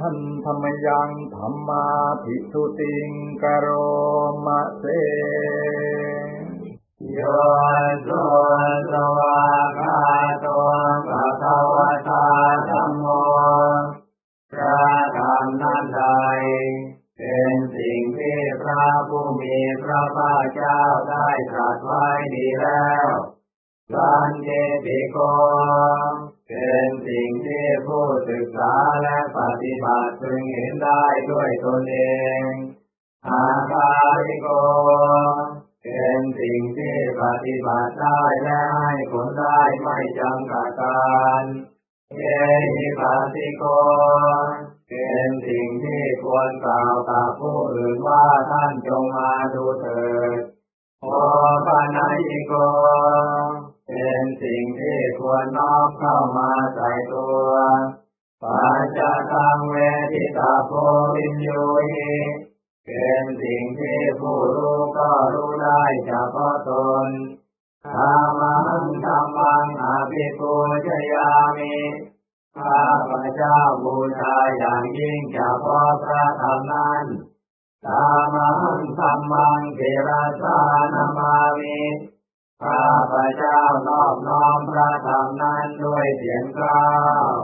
ท่านธรรมยังธรรมาภิสุติงกโรมะเสโยโสสวาคาโตภะคะวะตาธัมโมพระธรรมนั้นใดเป็นสิ่งที่พระผู้มีพระภาคเจ้าได้ตรัสไว้ดีแล้วสันเจติโกเป็น กษาและปฏิบัติพึงเห็นได้ด้วยตนเอง อาคาริโก เป็นสิ่งที่ปฏิบัติได้และให้ผลได้ไม่จำกัดการเยหิปัสสิโก เป็นสิ่งที่ควรกล่าวกับผู้อื่นว่าท่านจงมาดูเถิดโอปนายิโก เป็นสิ่งที่ควรน้อมเข้ามาใส่ตัว งเวทิตาโพวินโยหิเป็นสิ่งที่ผู้รู้ก็รู้ได้เฉพาะตนธรรมังธรรมังอภิปูชยามิข้าพระเจ้าบูชาอย่างยิ่งเฉพาะพระธรรมนั้นธรรมังธรรมังเทระสานามามิข้าพระเจ้านอบน้อมพระธรรมนั้นด้วยเสียงกล่าว